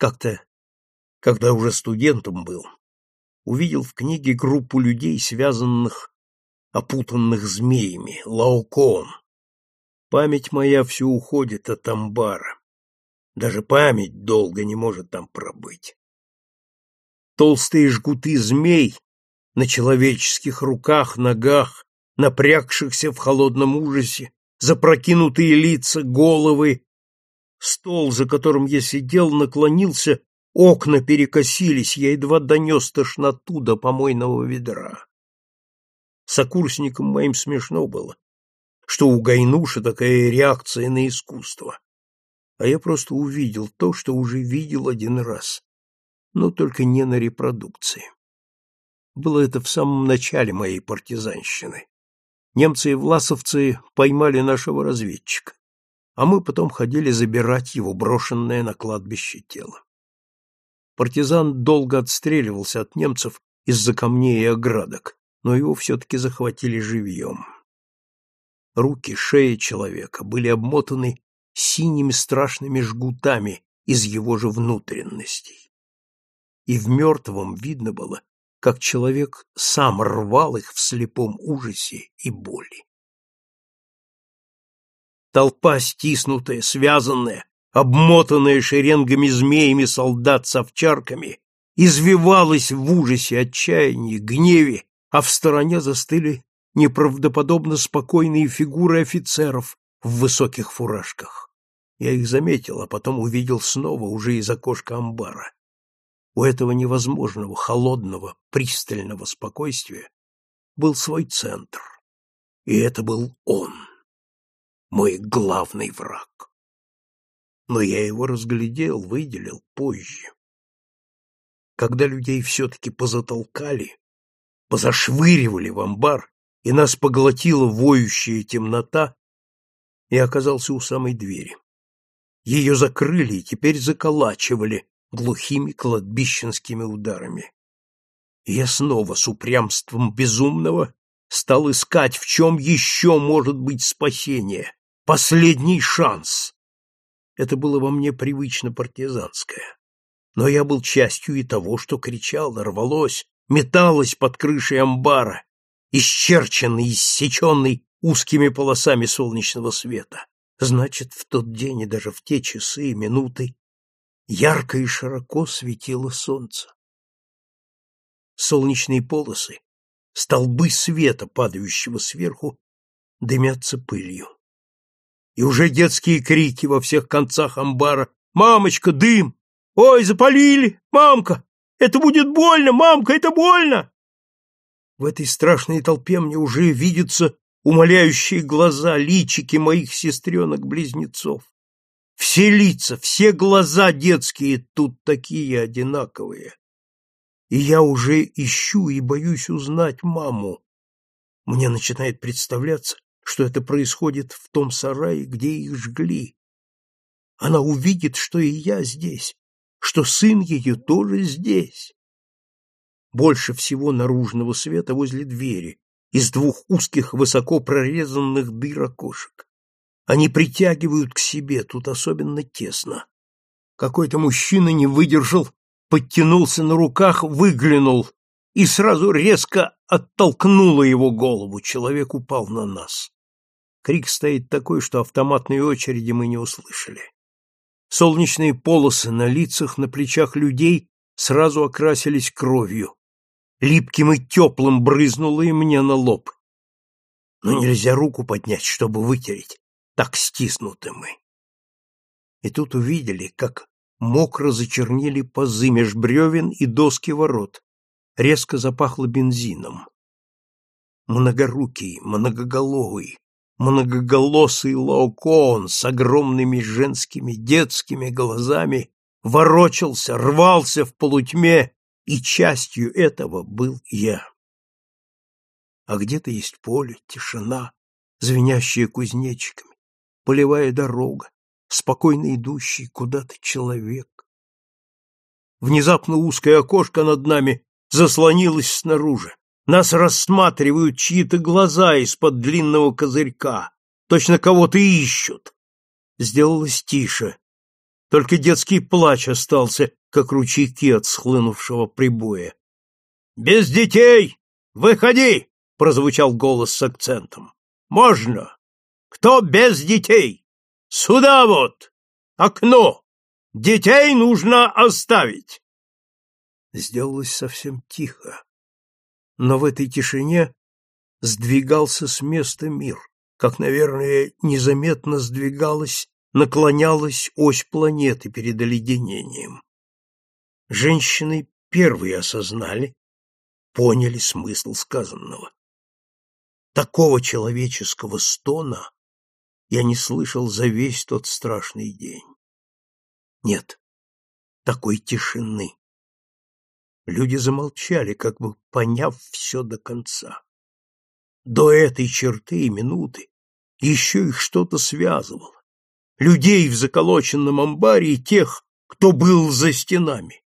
Как-то, когда уже студентом был, увидел в книге группу людей, связанных, опутанных змеями, Лаокоон. Память моя все уходит от амбара. Даже память долго не может там пробыть. Толстые жгуты змей на человеческих руках, ногах, напрягшихся в холодном ужасе, запрокинутые лица, головы. Стол, за которым я сидел, наклонился, окна перекосились, я едва донес тошноту до помойного ведра. Сокурсникам моим смешно было, что у Гайнуша такая реакция на искусство. А я просто увидел то, что уже видел один раз, но только не на репродукции. Было это в самом начале моей партизанщины. Немцы и власовцы поймали нашего разведчика, а мы потом ходили забирать его брошенное на кладбище тело. Партизан долго отстреливался от немцев из-за камней и оградок, но его все-таки захватили живьем. Руки, шея человека были обмотаны синими страшными жгутами из его же внутренностей. И в мертвом видно было, как человек сам рвал их в слепом ужасе и боли. Толпа, стиснутая, связанная, обмотанная шеренгами змеями солдат с овчарками, извивалась в ужасе, отчаянии, гневе, а в стороне застыли неправдоподобно спокойные фигуры офицеров в высоких фуражках. Я их заметил, а потом увидел снова уже из окошка амбара. У этого невозможного, холодного, пристального спокойствия был свой центр. И это был он, мой главный враг. Но я его разглядел, выделил позже. Когда людей все-таки позатолкали, позашвыривали в амбар, и нас поглотила воющая темнота, и оказался у самой двери. Ее закрыли и теперь заколачивали, глухими кладбищенскими ударами. И я снова с упрямством безумного стал искать, в чем еще может быть спасение, последний шанс. Это было во мне привычно партизанское. Но я был частью и того, что кричало, рвалось, металось под крышей амбара, исчерченный, иссеченный узкими полосами солнечного света. Значит, в тот день и даже в те часы и минуты ярко и широко светило солнце. Солнечные полосы, столбы света, падающего сверху, дымятся пылью. И уже детские крики во всех концах амбара «Мамочка, дым! Ой, запалили! Мамка! Это будет больно! Мамка, это больно!» В этой страшной толпе мне уже видятся умоляющие глаза, личики моих сестренок-близнецов. Все лица, все глаза детские тут такие одинаковые. И я уже ищу и боюсь узнать маму. Мне начинает представляться, что это происходит в том сарае, где их жгли. Она увидит, что и я здесь, что сын ее тоже здесь. Больше всего наружного света возле двери, из двух узких высоко прорезанных дыр окошек. Они притягивают к себе, тут особенно тесно. Какой-то мужчина не выдержал, подтянулся на руках, выглянул и сразу резко оттолкнуло его голову. Человек упал на нас. Крик стоит такой, что автоматной очереди мы не услышали. Солнечные полосы на лицах, на плечах людей сразу окрасились кровью. Липким и теплым брызнуло и мне на лоб. Но нельзя руку поднять, чтобы вытереть так стиснуты мы. И тут увидели, как мокро зачернели пазы меж бревен и доски ворот, резко запахло бензином. Многорукий, многоголовый, многоголосый лаокоон с огромными женскими детскими глазами ворочался, рвался в полутьме, и частью этого был я. А где-то есть поле, тишина, звенящая кузнечиками полевая дорога, спокойно идущий куда-то человек. Внезапно узкое окошко над нами заслонилось снаружи. Нас рассматривают чьи-то глаза из-под длинного козырька. Точно кого-то ищут. Сделалось тише. Только детский плач остался, как ручейки от схлынувшего прибоя. «Без детей! Выходи!» — прозвучал голос с акцентом. «Можно! Кто без детей? Сюда вот! Окно! Детей нужно оставить!» Сделалось совсем тихо. Но в этой тишине сдвигался с места мир, как, наверное, незаметно сдвигалась, наклонялась ось планеты перед оледенением. Женщины первые осознали, поняли смысл сказанного. Такого человеческого стона я не слышал за весь тот страшный день. Нет, такой тишины. Люди замолчали, как бы поняв все до конца. До этой черты и минуты еще их что-то связывало. Людей в заколоченном амбаре и тех, кто был за стенами.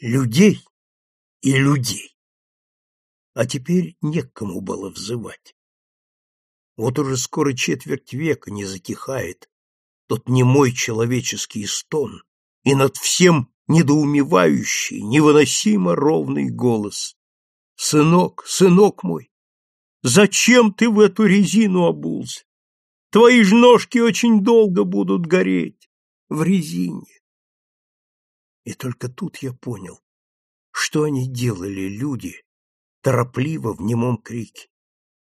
Людей и людей. А теперь некому было взывать. Вот уже скоро четверть века не затихает тот немой человеческий стон, и над всем недоумевающий, невыносимо ровный голос. «Сынок, сынок мой, зачем ты в эту резину обулся? Твои ж ножки очень долго будут гореть в резине». И только тут я понял, что они делали, люди, торопливо в немом крике.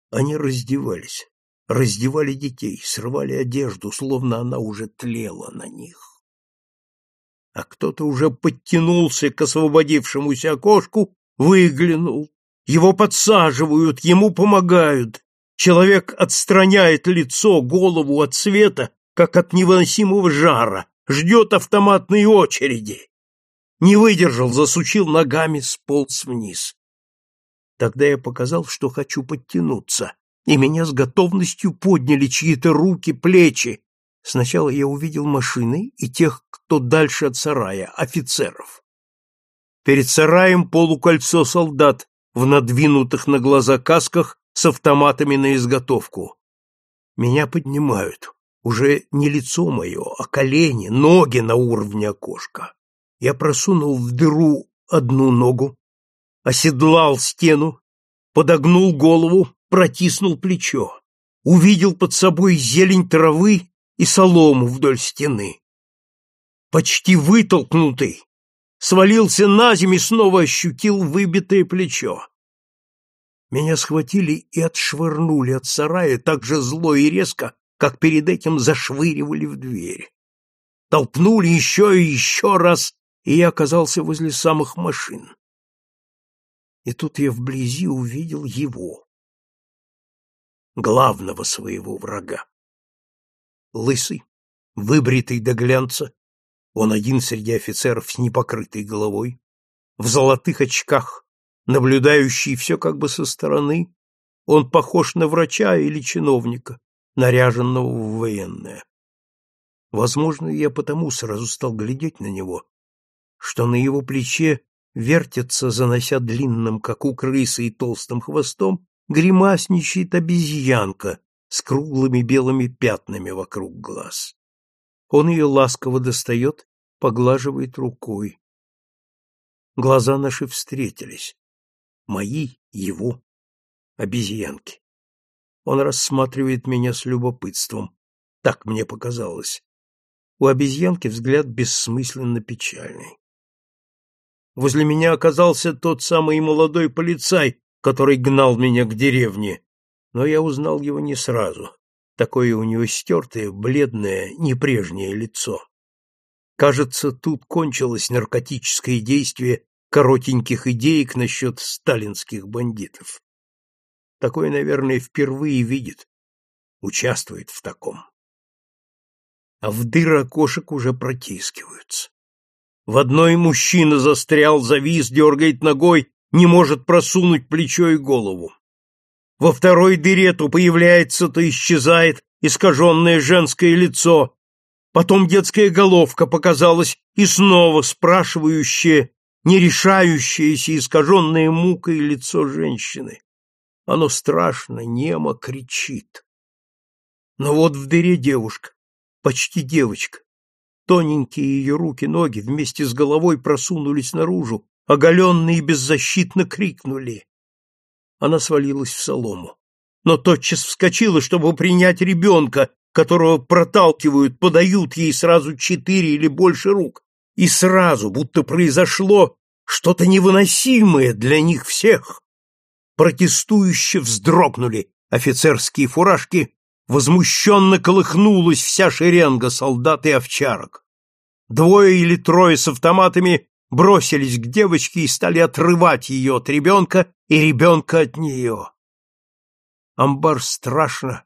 Они раздевались, раздевали детей, срывали одежду, словно она уже тлела на них. А кто-то уже подтянулся к освободившемуся окошку, выглянул. Его подсаживают, ему помогают. Человек отстраняет лицо, голову от света, как от невыносимого жара, ждет автоматной очереди. Не выдержал, засучил ногами, сполз вниз. Тогда я показал, что хочу подтянуться, и меня с готовностью подняли чьи-то руки, плечи. Сначала я увидел машины и тех, кто дальше от сарая, офицеров. Перед сараем полукольцо солдат в надвинутых на глаза касках с автоматами на изготовку. Меня поднимают. Уже не лицо мое, а колени, ноги на уровне окошка. Я просунул в дыру одну ногу, оседлал стену, подогнул голову, протиснул плечо, увидел под собой зелень травы и солому вдоль стены. Почти вытолкнутый, свалился на землю и снова ощутил выбитое плечо. Меня схватили и отшвырнули от сарая так же зло и резко, как перед этим зашвыривали в дверь. Толкнули еще и еще раз и я оказался возле самых машин. И тут я вблизи увидел его, главного своего врага. Лысый, выбритый до глянца, он один среди офицеров с непокрытой головой, в золотых очках, наблюдающий все как бы со стороны, он похож на врача или чиновника, наряженного в военное. Возможно, я потому сразу стал глядеть на него, что на его плече вертится, занося длинным, как у крысы, и толстым хвостом, гримасничает обезьянка с круглыми белыми пятнами вокруг глаз. Он ее ласково достает, поглаживает рукой. Глаза наши встретились. Мои, его, обезьянки. Он рассматривает меня с любопытством. Так мне показалось. У обезьянки взгляд бессмысленно печальный. Возле меня оказался тот самый молодой полицай, который гнал меня к деревне, но я узнал его не сразу. Такое у него стертое, бледное, непрежнее лицо. Кажется, тут кончилось наркотическое действие коротеньких идеек насчет сталинских бандитов. Такое, наверное, впервые видит, участвует в таком. А в дыры окошек уже протискиваются. В одной мужчина застрял, завис, дергает ногой, не может просунуть плечо и голову. Во второй дыре то появляется, то исчезает искаженное женское лицо. Потом детская головка показалась и снова спрашивающее, не решающееся, искаженное мукой лицо женщины. Оно страшно, немо кричит. Но вот в дыре девушка, почти девочка, Тоненькие ее руки-ноги вместе с головой просунулись наружу, оголенные и беззащитно крикнули. Она свалилась в солому, но тотчас вскочила, чтобы принять ребенка, которого проталкивают, подают ей сразу четыре или больше рук. И сразу, будто произошло что-то невыносимое для них всех. Протестующе вздрогнули офицерские фуражки, возмущенно колыхнулась вся шеренга солдат и овчарок. Двое или трое с автоматами бросились к девочке и стали отрывать ее от ребенка и ребенка от нее. Амбар страшно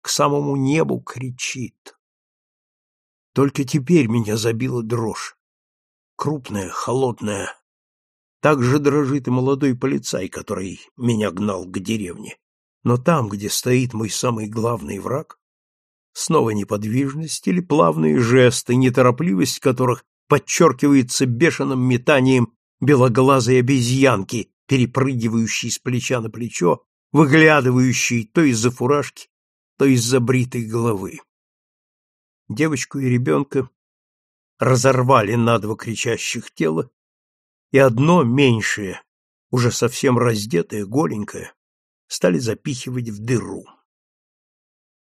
к самому небу кричит. Только теперь меня забила дрожь. Крупная, холодная. Так же дрожит и молодой полицай, который меня гнал к деревне. Но там, где стоит мой самый главный враг, снова неподвижность или плавные жесты, неторопливость которых подчеркивается бешеным метанием белоглазой обезьянки, перепрыгивающей с плеча на плечо, выглядывающей то из-за фуражки, то из-за бритой головы. Девочку и ребенка разорвали на два кричащих тела, и одно меньшее, уже совсем раздетое, голенькое, стали запихивать в дыру.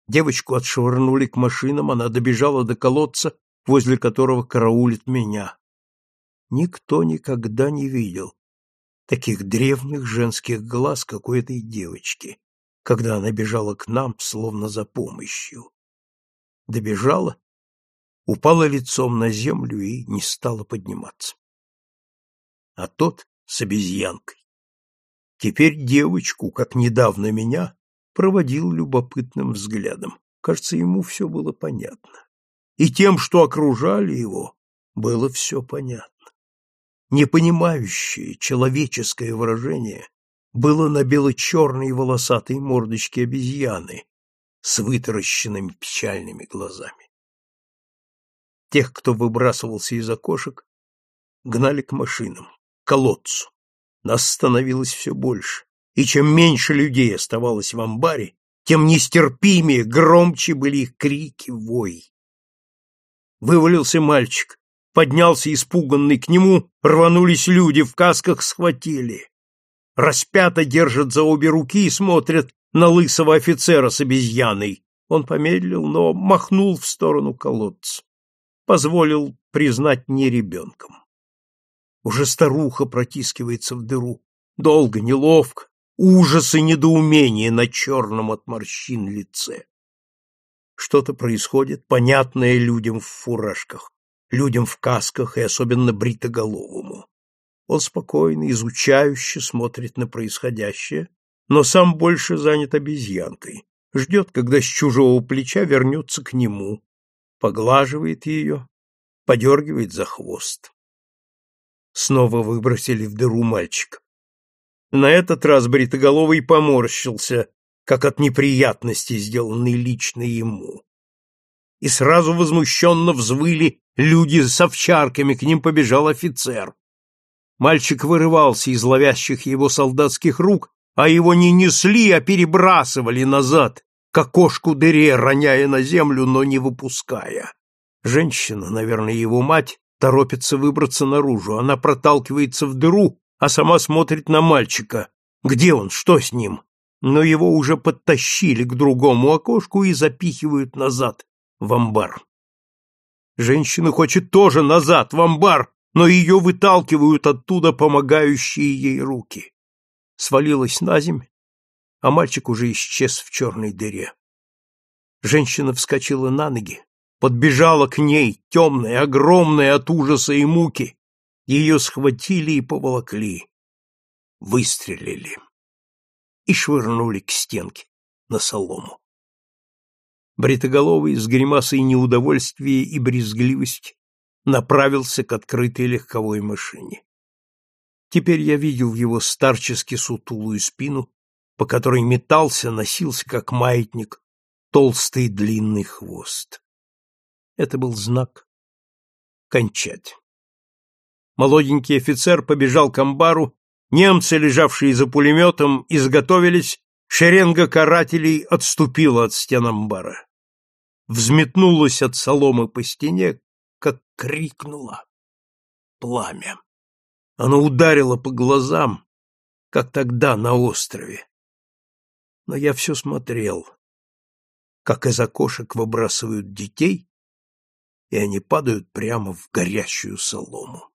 Девочку отшвырнули к машинам, она добежала до колодца, возле которого караулит меня. Никто никогда не видел таких древних женских глаз, как у этой девочки, когда она бежала к нам, словно за помощью. Добежала, упала лицом на землю и не стала подниматься. А тот с обезьянкой Теперь девочку, как недавно меня, проводил любопытным взглядом. Кажется, ему все было понятно. И тем, что окружали его, было все понятно. Непонимающее человеческое выражение было на бело-черной волосатой мордочке обезьяны с вытаращенными печальными глазами. Тех, кто выбрасывался из окошек, гнали к машинам, к колодцу. Нас становилось все больше, и чем меньше людей оставалось в амбаре, тем нестерпимее, громче были их крики, вой. Вывалился мальчик, поднялся испуганный к нему, рванулись люди, в касках схватили. Распято держат за обе руки и смотрят на лысого офицера с обезьяной. Он помедлил, но махнул в сторону колодца. Позволил признать не ребенком. Уже старуха протискивается в дыру. Долго, неловко, ужас и недоумение на черном от морщин лице. Что-то происходит, понятное людям в фуражках, людям в касках и особенно бритоголовому. Он спокойно, изучающе смотрит на происходящее, но сам больше занят обезьянкой, ждет, когда с чужого плеча вернется к нему, поглаживает ее, подергивает за хвост. Снова выбросили в дыру мальчик. На этот раз Бритоголовый поморщился, как от неприятности, сделанной лично ему. И сразу возмущенно взвыли люди с овчарками, к ним побежал офицер. Мальчик вырывался из ловящих его солдатских рук, а его не несли, а перебрасывали назад, к окошку дыре, роняя на землю, но не выпуская. Женщина, наверное, его мать, торопится выбраться наружу. Она проталкивается в дыру, а сама смотрит на мальчика. Где он? Что с ним? Но его уже подтащили к другому окошку и запихивают назад, в амбар. Женщина хочет тоже назад, в амбар, но ее выталкивают оттуда помогающие ей руки. Свалилась на земь, а мальчик уже исчез в черной дыре. Женщина вскочила на ноги, подбежала к ней, темная, огромная от ужаса и муки. Ее схватили и поволокли. Выстрелили. И швырнули к стенке, на солому. Бритоголовый с гримасой неудовольствия и брезгливости направился к открытой легковой машине. Теперь я видел его старчески сутулую спину, по которой метался, носился, как маятник, толстый длинный хвост. Это был знак кончать. Молоденький офицер побежал к амбару, немцы, лежавшие за пулеметом, изготовились, шеренга карателей отступила от стен амбара. Взметнулась от соломы по стене, как крикнуло пламя. Оно ударило по глазам, как тогда на острове. Но я все смотрел, как из окошек выбрасывают детей, и они падают прямо в горящую солому.